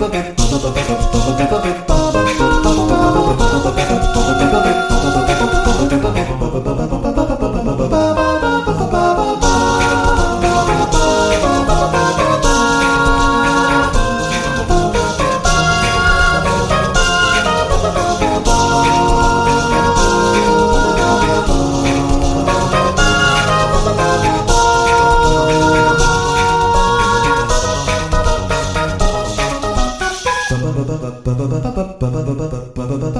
Bye. ba ba ba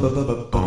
ba ba ba ba